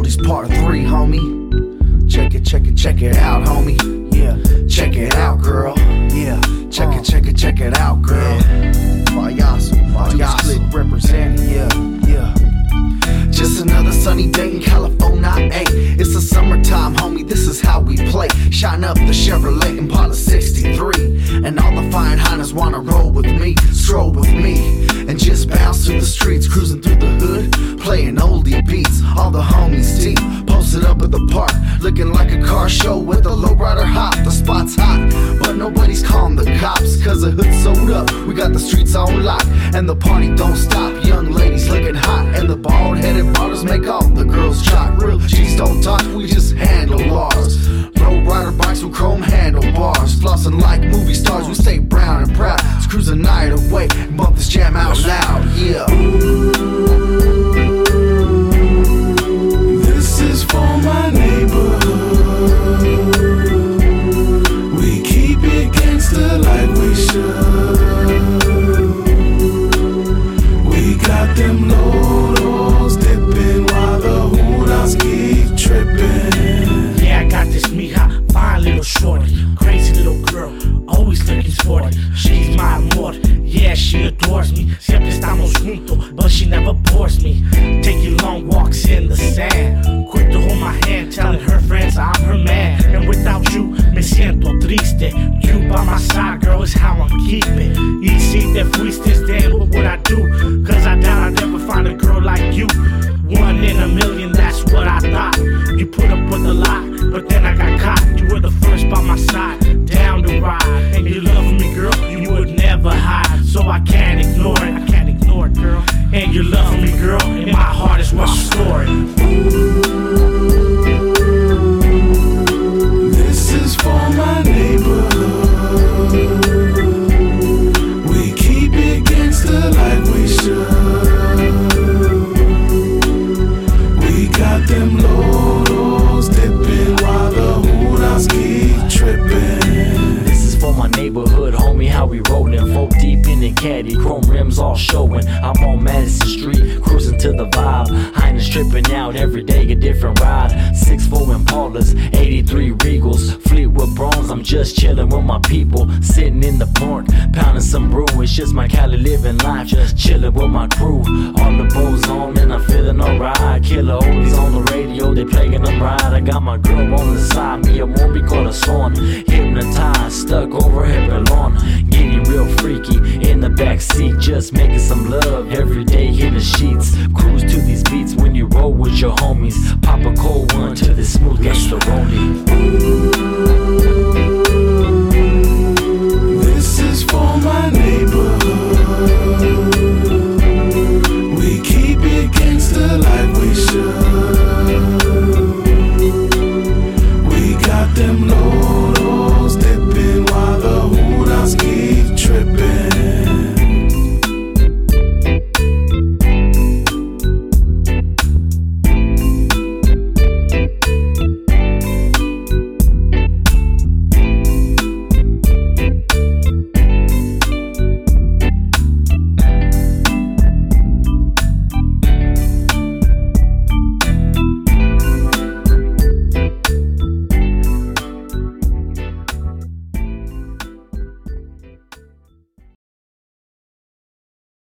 Oldies Part 3, homie. Check it, check it, check it out, homie. Yeah, check it out, girl. Yeah, check it, check it, check it out, girl. Payaso. Representing, yeah, yeah. Just another sunny day in California. The park, looking like a car show with a lowrider hop. The spot's hot, but nobody's calling the cops, cause the hood's sold up. We got the streets on lock, and the party don't stop. Young ladies looking hot, and the bald headed ballers make all the girls jock. Real G's don't talk, we just handle ours. Low rider bikes with chrome handlebars, flossing like movie stars. We stay brown and proud, the night away, bump this jam out loud. Yeah. Adores me. Siempre estamos juntos, but she never bores me. Taking long walks in the sand, quick to hold my hand, telling her friends I'm her man. And without you, me siento triste. You by my side, girl, is how I'm keeping. Y it gangster like we chrome rims all showing. I'm on Madison Street, cruising to the vibe. Highness tripping out every day, a different ride. 6'4 Impalas, 83 Regals, Fleetwood Broughams. I'm just chillin' with my people, sitting in the park, pounding some brew. It's just my Cali living life, just chillin' with my crew. All the bows on, and I'm feeling alright. Killer oldies on the radio, they playing them right. I got my girl on the side, me amor mi corazón. Hypnotized, stuck over her lawn. Getting real freaky in the back seat, just making some love every day in the sheets. Cruise to these beats when you roll with your homies. Pop a cold one to the smooth gangster rolling.